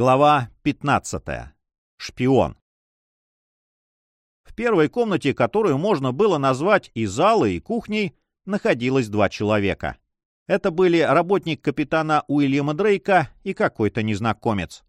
Глава 15. Шпион. В первой комнате, которую можно было назвать и залой, и кухней, находилось два человека. Это были работник капитана Уильяма Дрейка и какой-то незнакомец.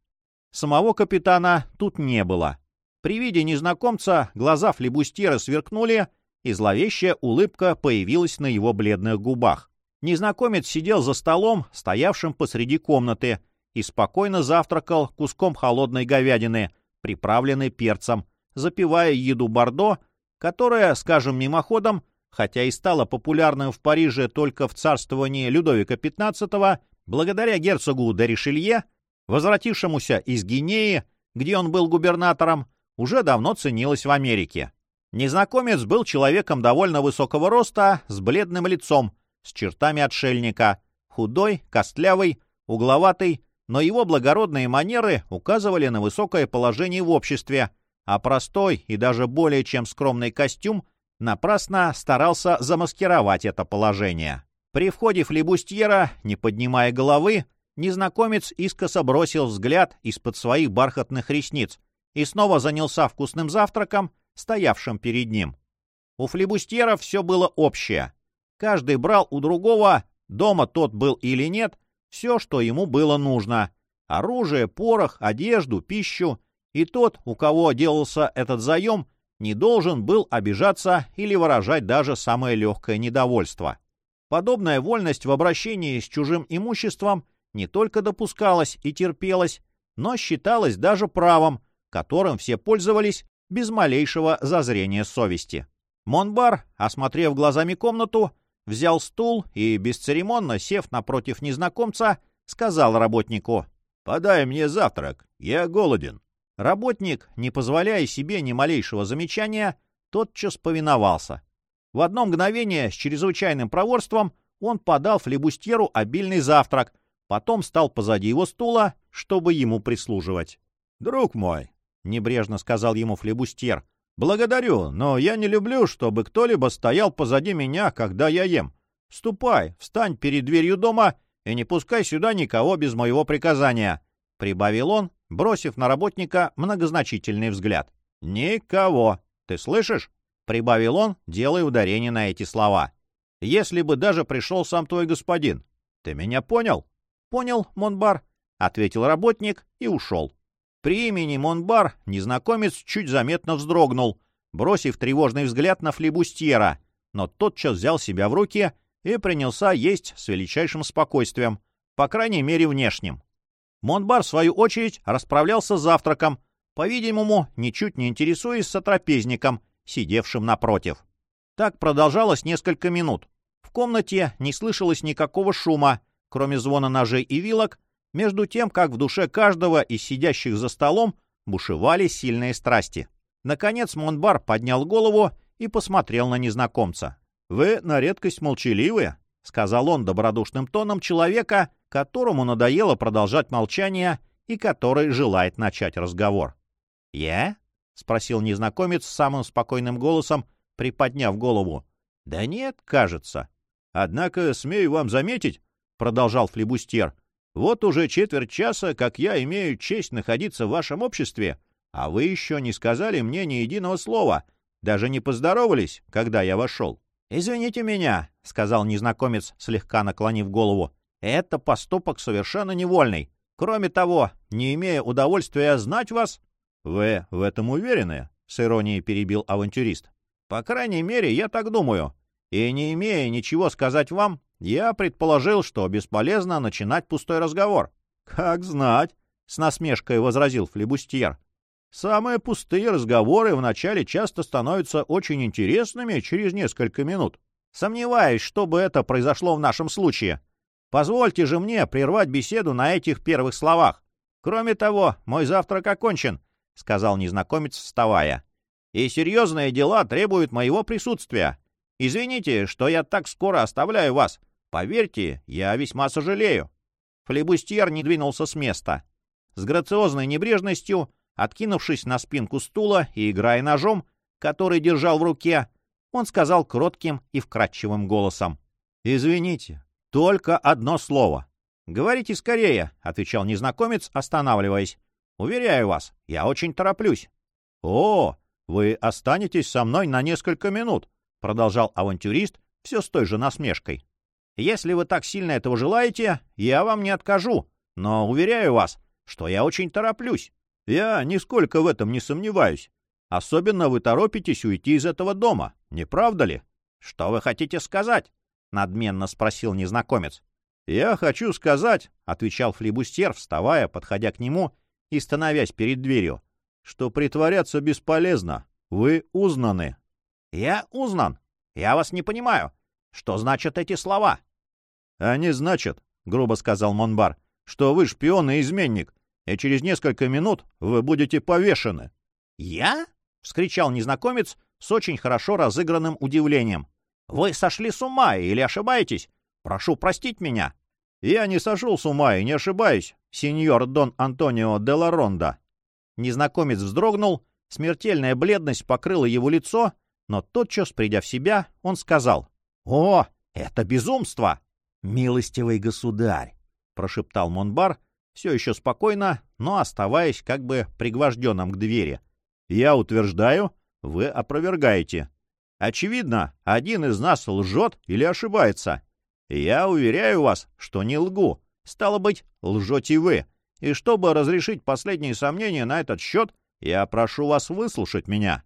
Самого капитана тут не было. При виде незнакомца глаза флебустьера сверкнули, и зловещая улыбка появилась на его бледных губах. Незнакомец сидел за столом, стоявшим посреди комнаты, и спокойно завтракал куском холодной говядины, приправленной перцем, запивая еду Бордо, которая, скажем мимоходом, хотя и стала популярным в Париже только в царствовании Людовика XV, благодаря герцогу де Ришелье, возвратившемуся из Гинеи, где он был губернатором, уже давно ценилась в Америке. Незнакомец был человеком довольно высокого роста, с бледным лицом, с чертами отшельника, худой, костлявый, угловатый, но его благородные манеры указывали на высокое положение в обществе, а простой и даже более чем скромный костюм напрасно старался замаскировать это положение. При входе флебустьера, не поднимая головы, незнакомец искоса бросил взгляд из-под своих бархатных ресниц и снова занялся вкусным завтраком, стоявшим перед ним. У флебустьера все было общее. Каждый брал у другого, дома тот был или нет, все, что ему было нужно. Оружие, порох, одежду, пищу. И тот, у кого делался этот заем, не должен был обижаться или выражать даже самое легкое недовольство. Подобная вольность в обращении с чужим имуществом не только допускалась и терпелась, но считалась даже правом, которым все пользовались без малейшего зазрения совести. Монбар, осмотрев глазами комнату, взял стул и, бесцеремонно сев напротив незнакомца, сказал работнику «Подай мне завтрак, я голоден». Работник, не позволяя себе ни малейшего замечания, тотчас повиновался. В одно мгновение с чрезвычайным проворством он подал флебустьеру обильный завтрак, потом стал позади его стула, чтобы ему прислуживать. «Друг мой», — небрежно сказал ему флебустьер, «Благодарю, но я не люблю, чтобы кто-либо стоял позади меня, когда я ем. Ступай, встань перед дверью дома и не пускай сюда никого без моего приказания», — прибавил он, бросив на работника многозначительный взгляд. «Никого. Ты слышишь?» — прибавил он, делая ударение на эти слова. «Если бы даже пришел сам твой господин. Ты меня понял?» «Понял, Монбар», — ответил работник и ушел. При имени Монбар незнакомец чуть заметно вздрогнул, бросив тревожный взгляд на флебустьера, но тотчас взял себя в руки и принялся есть с величайшим спокойствием, по крайней мере внешним. Монбар, в свою очередь, расправлялся с завтраком, по-видимому, ничуть не интересуясь сотрапезником, сидевшим напротив. Так продолжалось несколько минут. В комнате не слышалось никакого шума, кроме звона ножей и вилок, между тем, как в душе каждого из сидящих за столом бушевали сильные страсти. Наконец Монбар поднял голову и посмотрел на незнакомца. «Вы на редкость молчаливы», — сказал он добродушным тоном человека, которому надоело продолжать молчание и который желает начать разговор. «Я?» — спросил незнакомец самым спокойным голосом, приподняв голову. «Да нет, кажется». «Однако, смею вам заметить», — продолжал флебустьер, вот уже четверть часа, как я имею честь находиться в вашем обществе, а вы еще не сказали мне ни единого слова, даже не поздоровались, когда я вошел. — Извините меня, — сказал незнакомец, слегка наклонив голову. — Это поступок совершенно невольный. Кроме того, не имея удовольствия знать вас... — Вы в этом уверены? — с иронией перебил авантюрист. — По крайней мере, я так думаю. И не имея ничего сказать вам, я предположил, что бесполезно начинать пустой разговор. — Как знать, — с насмешкой возразил флебустьер. — Самые пустые разговоры вначале часто становятся очень интересными через несколько минут. Сомневаюсь, чтобы это произошло в нашем случае. Позвольте же мне прервать беседу на этих первых словах. Кроме того, мой завтрак окончен, — сказал незнакомец, вставая. — И серьезные дела требуют моего присутствия. Извините, что я так скоро оставляю вас. Поверьте, я весьма сожалею. Флебустьер не двинулся с места. С грациозной небрежностью, откинувшись на спинку стула и играя ножом, который держал в руке, он сказал кротким и вкрадчивым голосом. «Извините, только одно слово. говорите скорее», — отвечал незнакомец, останавливаясь. «Уверяю вас, я очень тороплюсь». «О, вы останетесь со мной на несколько минут», — продолжал авантюрист все с той же насмешкой. «Если вы так сильно этого желаете, я вам не откажу, но уверяю вас, что я очень тороплюсь. Я нисколько в этом не сомневаюсь. Особенно вы торопитесь уйти из этого дома, не правда ли? Что вы хотите сказать? Надменно спросил незнакомец. Я хочу сказать, отвечал флибустьер, вставая, подходя к нему и становясь перед дверью, что притворяться бесполезно. Вы узнаны. Я узнан. Я вас не понимаю. Что значат эти слова? Они значат, грубо сказал Монбар, что вы шпион и изменник, и через несколько минут вы будете повешены. Я? — вскричал незнакомец с очень хорошо разыгранным удивлением. «Вы сошли с ума или ошибаетесь? Прошу простить меня». «Я не сошел с ума и не ошибаюсь, сеньор Дон Антонио де Ларонда». Незнакомец вздрогнул, смертельная бледность покрыла его лицо, но тотчас, придя в себя, он сказал. «О, это безумство!» «Милостивый государь!» — прошептал Монбар, все еще спокойно, но оставаясь как бы пригвожденным к двери — я утверждаю, вы опровергаете. Очевидно, один из нас лжет или ошибается. Я уверяю вас, что не лгу. Стало быть, лжете вы. И чтобы разрешить последние сомнения на этот счет, я прошу вас выслушать меня.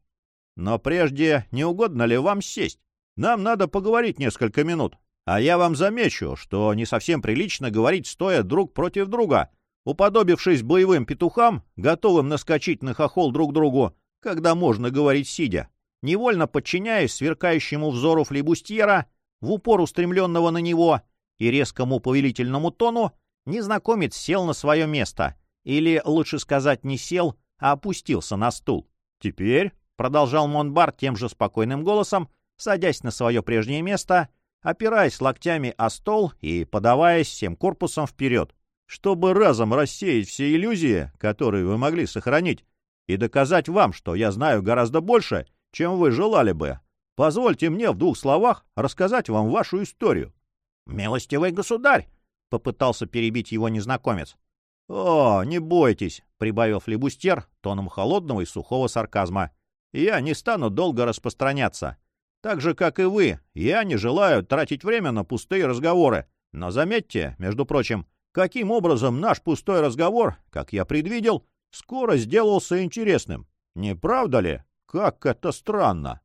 Но прежде не угодно ли вам сесть? Нам надо поговорить несколько минут. А я вам замечу, что не совсем прилично говорить стоя друг против друга — уподобившись боевым петухам, готовым наскочить на хохол друг другу, когда можно говорить сидя. Невольно подчиняясь сверкающему взору флебустьера, в упор устремленного на него, и резкому повелительному тону, незнакомец сел на свое место, или, лучше сказать, не сел, а опустился на стул. «Теперь», — продолжал Монбар тем же спокойным голосом, садясь на свое прежнее место, опираясь локтями о стол и подаваясь всем корпусом вперед, чтобы разом рассеять все иллюзии, которые вы могли сохранить, и доказать вам, что я знаю гораздо больше, чем вы желали бы. Позвольте мне в двух словах рассказать вам вашу историю. — Милостивый государь! — попытался перебить его незнакомец. — О, не бойтесь, — прибавил флебустьер тоном холодного и сухого сарказма. — Я не стану долго распространяться. Так же, как и вы, я не желаю тратить время на пустые разговоры. Но заметьте, между прочим, каким образом наш пустой разговор, как я предвидел, скоро сделался интересным. Не правда ли? Как это странно.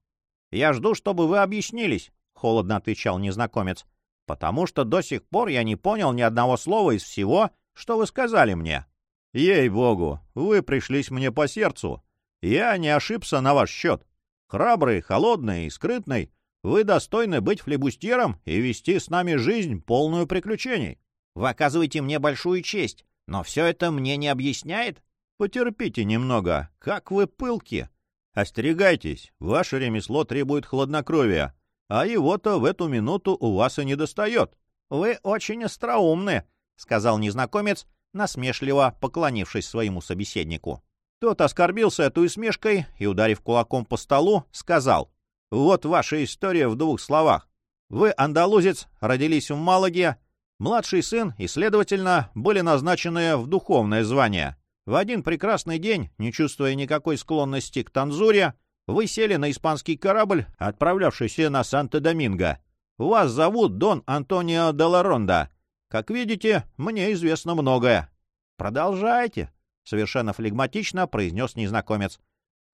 — Я жду, чтобы вы объяснились, — холодно отвечал незнакомец, — потому что до сих пор я не понял ни одного слова из всего, что вы сказали мне. — Ей-богу, вы пришлись мне по сердцу. Я не ошибся на ваш счет. Храбрый, холодный и скрытный, вы достойны быть флебустьером и вести с нами жизнь, полную приключений. Вы оказываете мне большую честь, но все это мне не объясняет. Потерпите немного, как вы пылки. Остерегайтесь, ваше ремесло требует хладнокровия, а его-то в эту минуту у вас и не достает. Вы очень остроумны, — сказал незнакомец, насмешливо поклонившись своему собеседнику. Тот оскорбился этой усмешкой и, ударив кулаком по столу, сказал, «Вот ваша история в двух словах. Вы, андалузец, родились в Малаге, Младший сын и, следовательно, были назначены в духовное звание. В один прекрасный день, не чувствуя никакой склонности к танзуре, вы сели на испанский корабль, отправлявшийся на Санто-Доминго. Вас зовут Дон Антонио де Ларонда. Как видите, мне известно многое. Продолжайте, — совершенно флегматично произнес незнакомец.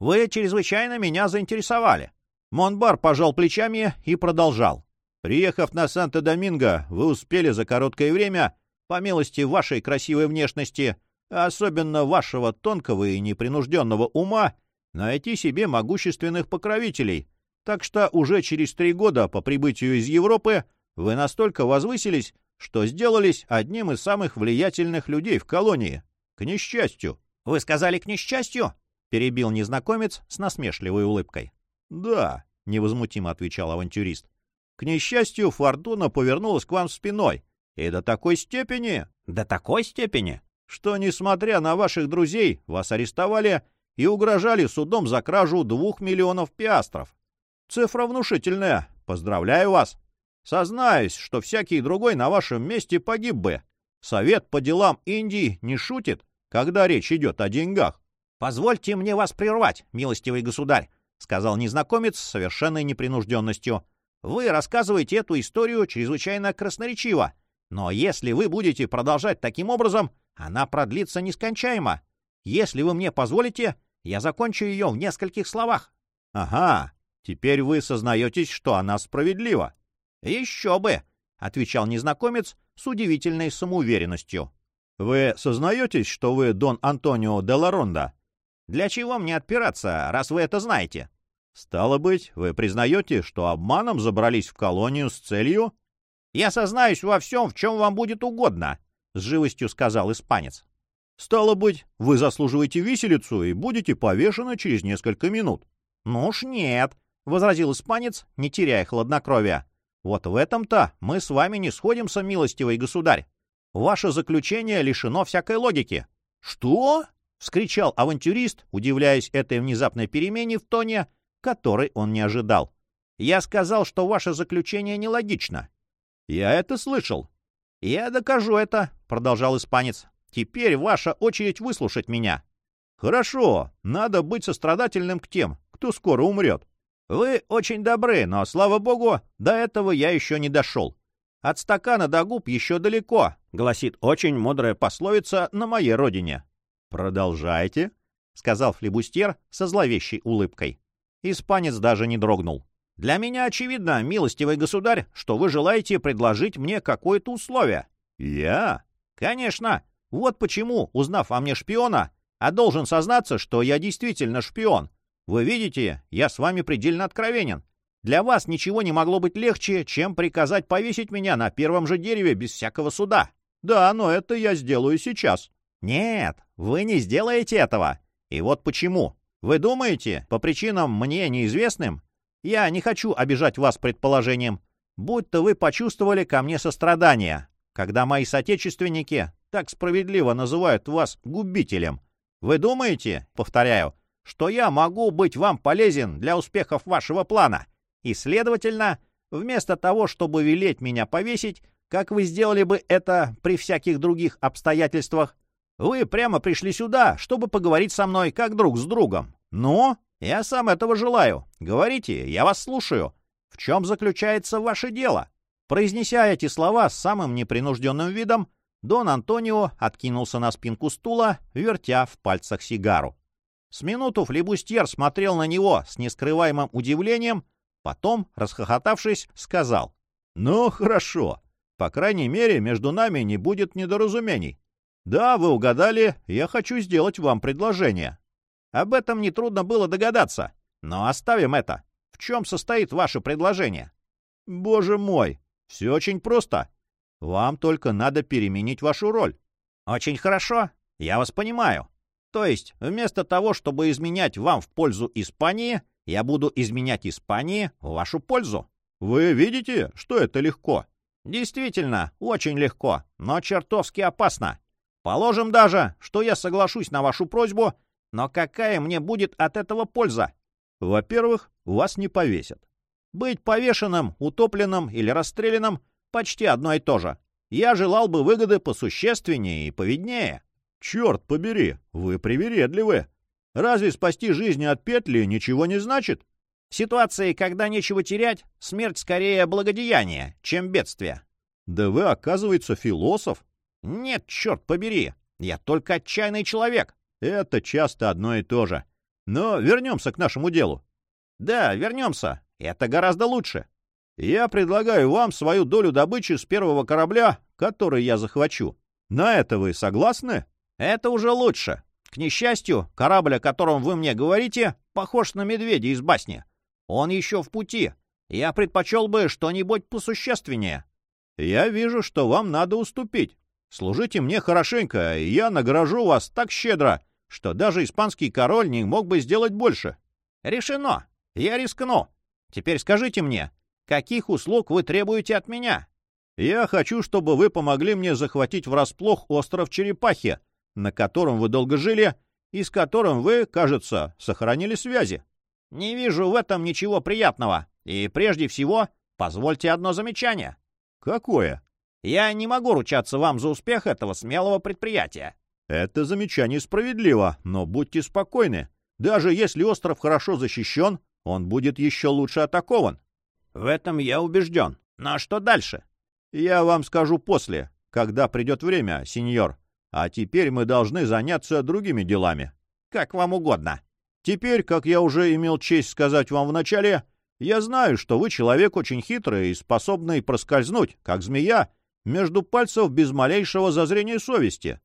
Вы чрезвычайно меня заинтересовали. Монбар пожал плечами и продолжал. Приехав на Санто-Доминго, вы успели за короткое время, по милости вашей красивой внешности, а особенно вашего тонкого и непринужденного ума, найти себе могущественных покровителей. Так что уже через три года по прибытию из Европы вы настолько возвысились, что сделались одним из самых влиятельных людей в колонии. К несчастью. — Вы сказали «к несчастью»? — перебил незнакомец с насмешливой улыбкой. — Да, — невозмутимо отвечал авантюрист. К несчастью, фортуна повернулась к вам спиной. И до такой степени... До такой степени, что, несмотря на ваших друзей, вас арестовали и угрожали судом за кражу двух миллионов пиастров. Цифра внушительная. Поздравляю вас. Сознаюсь, что всякий другой на вашем месте погиб бы. Совет по делам Индии не шутит, когда речь идет о деньгах. «Позвольте мне вас прервать, милостивый государь», — сказал незнакомец с совершенной непринужденностью. «Вы рассказываете эту историю чрезвычайно красноречиво, но если вы будете продолжать таким образом, она продлится нескончаемо. Если вы мне позволите, я закончу ее в нескольких словах». «Ага, теперь вы сознаетесь, что она справедлива». «Еще бы», — отвечал незнакомец с удивительной самоуверенностью. «Вы сознаетесь, что вы Дон Антонио де Ларонда?» «Для чего мне отпираться, раз вы это знаете?» «Стало быть, вы признаете, что обманом забрались в колонию с целью...» «Я сознаюсь во всем, в чем вам будет угодно», — с живостью сказал испанец. «Стало быть, вы заслуживаете виселицу и будете повешены через несколько минут». «Ну уж нет», — возразил испанец, не теряя хладнокровия. «Вот в этом-то мы с вами не сходимся, милостивый государь. Ваше заключение лишено всякой логики». «Что?» — вскричал авантюрист, удивляясь этой внезапной перемене в тоне, который он не ожидал. «Я сказал, что ваше заключение нелогично». «Я это слышал». «Я докажу это», — продолжал испанец. «Теперь ваша очередь выслушать меня». «Хорошо, надо быть сострадательным к тем, кто скоро умрет». «Вы очень добры, но, слава богу, до этого я еще не дошел. От стакана до губ еще далеко, гласит очень мудрая пословица на моей родине. Продолжайте, сказал флебустьер со зловещей улыбкой. Испанец даже не дрогнул. Для меня очевидно, милостивый государь, что вы желаете предложить мне какое-то условие. Я? Конечно. Вот почему, узнав о мне шпиона, а должен сознаться, что я действительно шпион. Вы видите, я с вами предельно откровенен. Для вас ничего не могло быть легче, чем приказать повесить меня на первом же дереве без всякого суда. Да, но это я сделаю сейчас. Нет, вы не сделаете этого. И вот почему. Вы думаете, по причинам мне неизвестным? Я не хочу обижать вас предположением, будто вы почувствовали ко мне сострадание, когда мои соотечественники так справедливо называют вас губителем. Вы думаете, повторяю, что я могу быть вам полезен для успехов вашего плана? И, следовательно, вместо того, чтобы велеть меня повесить, как вы сделали бы это при всяких других обстоятельствах, вы прямо пришли сюда, чтобы поговорить со мной как друг с другом. Ну, я сам этого желаю. Говорите, я вас слушаю. В чем заключается ваше дело?» Произнеся эти слова с самым непринужденным видом, Дон Антонио откинулся на спинку стула, вертя в пальцах сигару. С минуту флебустьер смотрел на него с нескрываемым удивлением, Потом, расхохотавшись, сказал. «Ну, хорошо. По крайней мере, между нами не будет недоразумений. Да, вы угадали, я хочу сделать вам предложение». Об этом нетрудно было догадаться. Но оставим это. В чем состоит ваше предложение? Боже мой, все очень просто. Вам только надо переменить вашу роль. Очень хорошо. Я вас понимаю. То есть, вместо того, чтобы изменять вам в пользу Испании, я буду изменять Испании в вашу пользу. Вы видите, что это легко? Действительно, очень легко, но чертовски опасно. Положим даже, что я соглашусь на вашу просьбу, но какая мне будет от этого польза? Во-первых, вас не повесят. Быть повешенным, утопленным или расстрелянным почти одно и то же. Я желал бы выгоды посущественнее и повиднее. Черт побери, вы привередливы. Разве спасти жизни от петли ничего не значит? В ситуации, когда нечего терять, смерть скорее благодеяние, чем бедствие. Да вы, оказывается, философ. Нет, черт побери, я только отчаянный человек. Это часто одно и то же. Но вернемся к нашему делу. Да, вернемся. Это гораздо лучше. Я предлагаю вам свою долю добычи с первого корабля, который я захвачу. На это вы согласны? Это уже лучше. К несчастью, корабль, о котором вы мне говорите, похож на медведя из басни. Он еще в пути. Я предпочел бы что-нибудь посущественнее. Я вижу, что вам надо уступить. Служите мне хорошенько, и я награжу вас так щедро, что даже испанский король не мог бы сделать больше. Решено. Я рискну. Теперь скажите мне, каких услуг вы требуете от меня? Я хочу, чтобы вы помогли мне захватить врасплох остров Черепахи, на котором вы долго жили и с которым вы, кажется, сохранили связи. Не вижу в этом ничего приятного. И прежде всего, позвольте одно замечание. Какое? Я не могу ручаться вам за успех этого смелого предприятия. Это замечание справедливо, но будьте спокойны. Даже если остров хорошо защищен, он будет еще лучше атакован. В этом я убежден. Но что дальше? Я вам скажу после, когда придет время, сеньор. А теперь мы должны заняться другими делами. Как вам угодно. Теперь, как я уже имел честь сказать вам вначале, я знаю, что вы человек очень хитрый и способный проскользнуть, как змея, между пальцев без малейшего зазрения совести.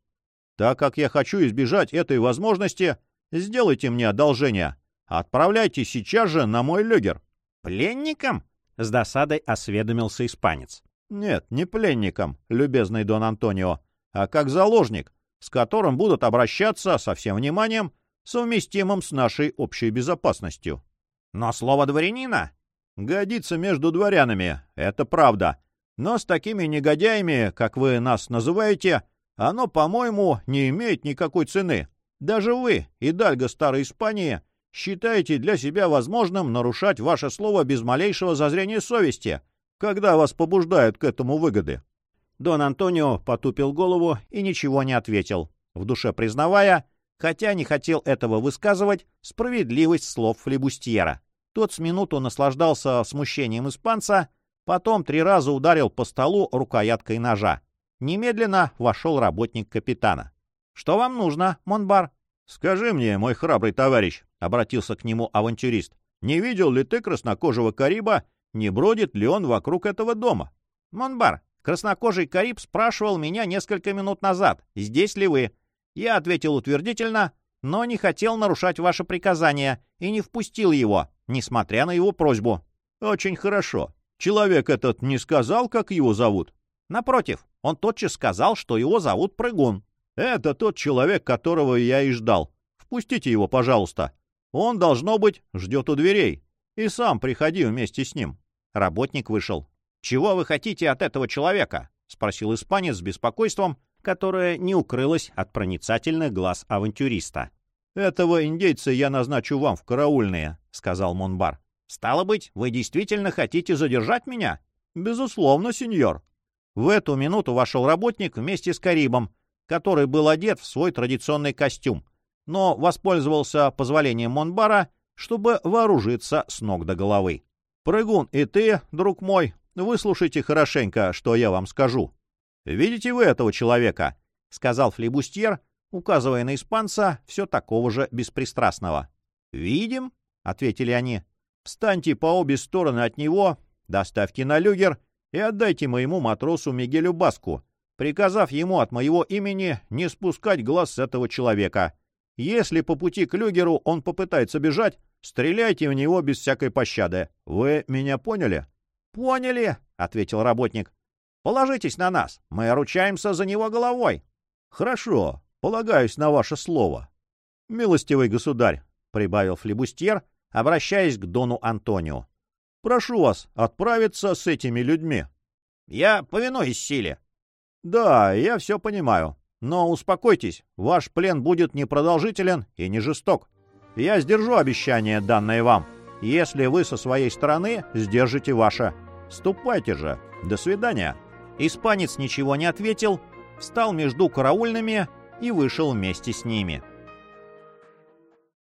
Так как я хочу избежать этой возможности, сделайте мне одолжение. Отправляйте сейчас же на мой люгер. Пленником? С досадой осведомился испанец. Нет, не пленником, любезный Дон Антонио, а как заложник, с которым будут обращаться со всем вниманием, совместимым с нашей общей безопасностью. Но слово дворянина годится между дворянами, это правда. Но с такими негодяями, как вы нас называете, оно, по-моему, не имеет никакой цены. Даже вы, Идальго Старой Испании, считаете для себя возможным нарушать ваше слово без малейшего зазрения совести, когда вас побуждают к этому выгоды. Дон Антонио потупил голову и ничего не ответил, в душе признавая, хотя не хотел этого высказывать, справедливость слов флебустьера. Тот с минуту наслаждался смущением испанца, потом три раза ударил по столу рукояткой ножа. Немедленно вошел работник капитана. «Что вам нужно, Монбар?» «Скажи мне, мой храбрый товарищ», — обратился к нему авантюрист, «не видел ли ты краснокожего Кариба, не бродит ли он вокруг этого дома?» «Монбар, краснокожий Кариб спрашивал меня несколько минут назад, здесь ли вы. Я ответил утвердительно, но не хотел нарушать ваше приказание и не впустил его, несмотря на его просьбу. Очень хорошо. Человек этот не сказал, как его зовут? Напротив, он тотчас сказал, что его зовут Прыгун. Это тот человек, которого я и ждал. Впустите его, пожалуйста. Он, должно быть, ждет у дверей. И сам приходи вместе с ним. Работник вышел. «Чего вы хотите от этого человека?» — спросил испанец с беспокойством, которая не укрылась от проницательных глаз авантюриста. «Этого индейца я назначу вам в караульные», — сказал Монбар. «Стало быть, вы действительно хотите задержать меня?» «Безусловно, сеньор». В эту минуту вошел работник вместе с Карибом, который был одет в свой традиционный костюм, но воспользовался позволением Монбара, чтобы вооружиться с ног до головы. «Прыгун, и ты, друг мой, выслушайте хорошенько, что я вам скажу. «Видите вы этого человека?» — сказал флебустьер, указывая на испанца, все такого же беспристрастного. «Видим», — ответили они. «Встаньте по обе стороны от него, доставьте на люгер и отдайте моему матросу Мигелю Баску, приказав ему от моего имени не спускать глаз с этого человека. Если по пути к люгеру он попытается бежать, стреляйте в него без всякой пощады. Вы меня поняли?» «Поняли», — ответил работник. Положитесь на нас, мы ручаемся за него головой. — Хорошо, полагаюсь на ваше слово. — Милостивый государь, — прибавил флебустьер, обращаясь к Дону Антонио. — Прошу вас отправиться с этими людьми. — Я повинуюсь силе. — Да, я все понимаю. Но успокойтесь, ваш плен будет непродолжителен и не жесток. Я сдержу обещание, данное вам, если вы со своей стороны сдержите ваше. Ступайте же. До свидания. Испанец ничего не ответил, встал между караульными и вышел вместе с ними. —